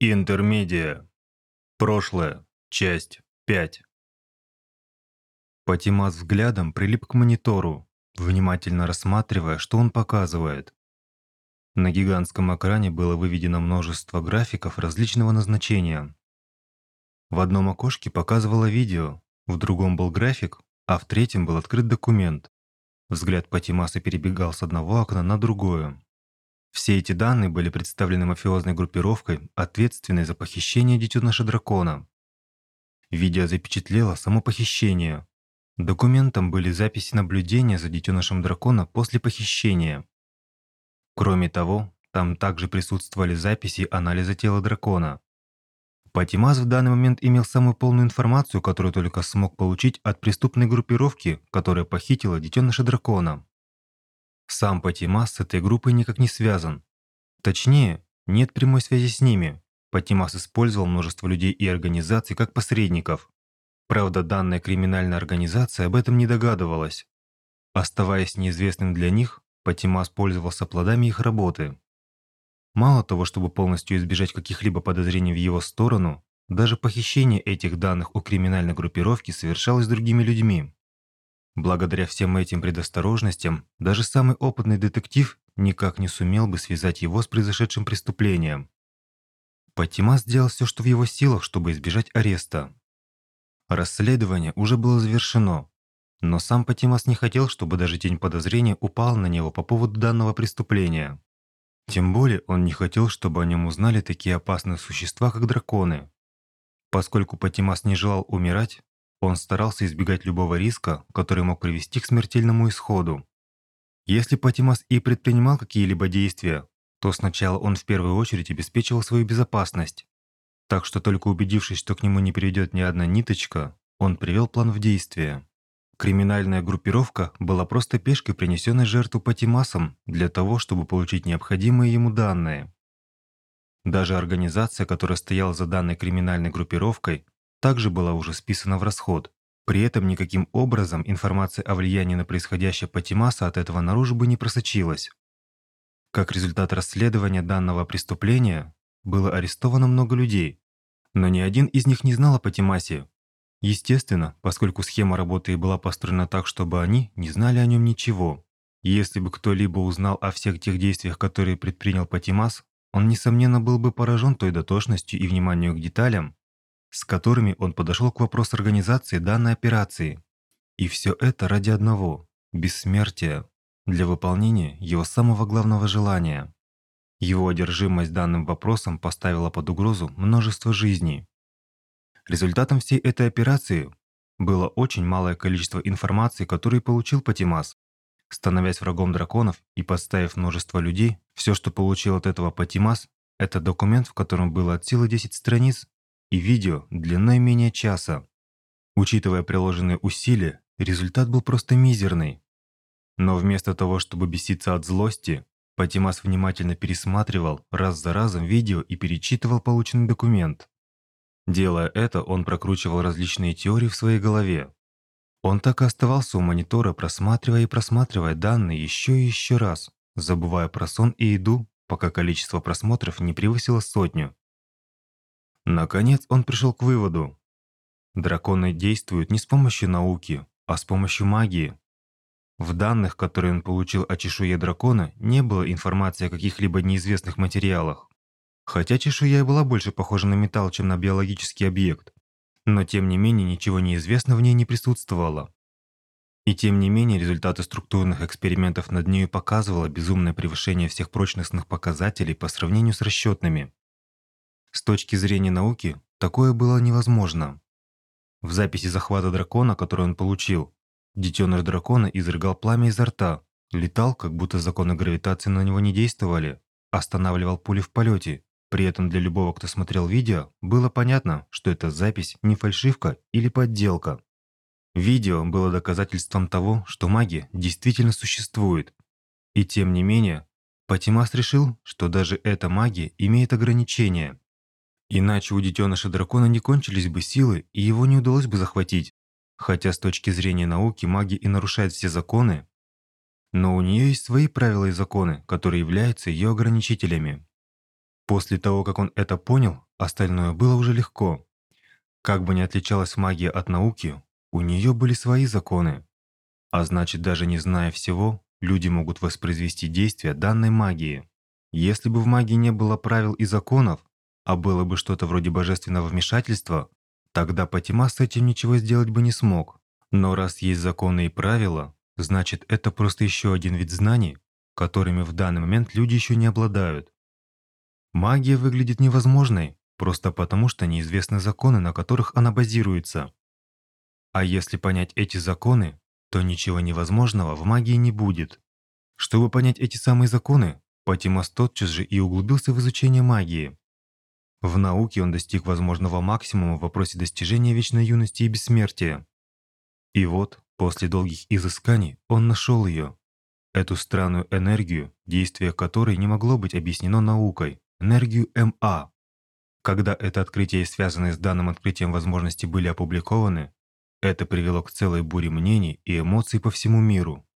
Интермедия. Прошлое. Часть 5. Патимас взглядом прилип к монитору, внимательно рассматривая, что он показывает. На гигантском экране было выведено множество графиков различного назначения. В одном окошке показывало видео, в другом был график, а в третьем был открыт документ. Взгляд Патимаса перебегал с одного окна на другое. Все эти данные были представлены мафиозной группировкой, ответственной за похищение детеныша дракона. Видео запечатлело само похищение. Документом были записи наблюдения за детенышем дракона после похищения. Кроме того, там также присутствовали записи анализа тела дракона. Патимас в данный момент имел самую полную информацию, которую только смог получить от преступной группировки, которая похитила детеныша дракона. Сам Патимас с этой группой никак не связан. Точнее, нет прямой связи с ними. Патимас использовал множество людей и организаций как посредников. Правда, данная криминальная организация об этом не догадывалась. Оставаясь неизвестным для них, Патимас пользовался плодами их работы. Мало того, чтобы полностью избежать каких-либо подозрений в его сторону, даже похищение этих данных у криминальной группировки совершалось другими людьми. Благодаря всем этим предосторожностям, даже самый опытный детектив никак не сумел бы связать его с произошедшим преступлением. Патима сделал все, что в его силах, чтобы избежать ареста. Расследование уже было завершено, но сам Патимас не хотел, чтобы даже тень подозрения упал на него по поводу данного преступления. Тем более он не хотел, чтобы о нем узнали такие опасные существа, как драконы. Поскольку Патимас не желал умирать, он старался избегать любого риска, который мог привести к смертельному исходу. Если Патимас и предпринимал какие-либо действия, то сначала он в первую очередь обеспечивал свою безопасность. Так что только убедившись, что к нему не приведет ни одна ниточка, он привел план в действие. Криминальная группировка была просто пешкой, принесенной жертву Патимасом для того, чтобы получить необходимые ему данные. Даже организация, которая стояла за данной криминальной группировкой, также была уже списана в расход. При этом никаким образом информация о влиянии на происходящее Патимаса от этого наружу бы не просочилась. Как результат расследования данного преступления, было арестовано много людей, но ни один из них не знал о Патимасе. Естественно, поскольку схема работы была построена так, чтобы они не знали о нем ничего. Если бы кто-либо узнал о всех тех действиях, которые предпринял Патимас, он, несомненно, был бы поражен той дотошностью и вниманием к деталям, с которыми он подошел к вопросу организации данной операции. И все это ради одного – бессмертия, для выполнения его самого главного желания. Его одержимость данным вопросом поставила под угрозу множество жизней. Результатом всей этой операции было очень малое количество информации, которую получил Патимас. Становясь врагом драконов и подставив множество людей, все, что получил от этого Патимас, это документ, в котором было от силы 10 страниц и видео длиной менее часа. Учитывая приложенные усилия, результат был просто мизерный. Но вместо того, чтобы беситься от злости, Патимас внимательно пересматривал раз за разом видео и перечитывал полученный документ. Делая это, он прокручивал различные теории в своей голове. Он так и оставался у монитора, просматривая и просматривая данные еще и еще раз, забывая про сон и еду, пока количество просмотров не превысило сотню. Наконец он пришел к выводу. Драконы действуют не с помощью науки, а с помощью магии. В данных, которые он получил о чешуе дракона, не было информации о каких-либо неизвестных материалах. Хотя чешуя и была больше похожа на металл, чем на биологический объект. Но тем не менее ничего неизвестно в ней не присутствовало. И тем не менее результаты структурных экспериментов над нею показывало безумное превышение всех прочностных показателей по сравнению с расчетными. С точки зрения науки, такое было невозможно. В записи захвата дракона, которую он получил, детеныш дракона изрыгал пламя изо рта, летал, как будто законы гравитации на него не действовали, останавливал пули в полете. При этом для любого, кто смотрел видео, было понятно, что эта запись не фальшивка или подделка. Видео было доказательством того, что магия действительно существует. И тем не менее, Патимас решил, что даже эта магия имеет ограничения. Иначе у детеныша дракона не кончились бы силы, и его не удалось бы захватить. Хотя с точки зрения науки магия и нарушает все законы, но у нее есть свои правила и законы, которые являются ее ограничителями. После того, как он это понял, остальное было уже легко. Как бы ни отличалась магия от науки, у нее были свои законы. А значит, даже не зная всего, люди могут воспроизвести действия данной магии. Если бы в магии не было правил и законов, а было бы что-то вроде божественного вмешательства, тогда Патима с этим ничего сделать бы не смог. Но раз есть законы и правила, значит это просто еще один вид знаний, которыми в данный момент люди еще не обладают. Магия выглядит невозможной, просто потому что неизвестны законы, на которых она базируется. А если понять эти законы, то ничего невозможного в магии не будет. Чтобы понять эти самые законы, Патимас тотчас же и углубился в изучение магии. В науке он достиг возможного максимума в вопросе достижения вечной юности и бессмертия. И вот, после долгих изысканий, он нашел ее. Эту странную энергию, действие которой не могло быть объяснено наукой, энергию МА. Когда это открытие и связанные с данным открытием возможности были опубликованы, это привело к целой буре мнений и эмоций по всему миру.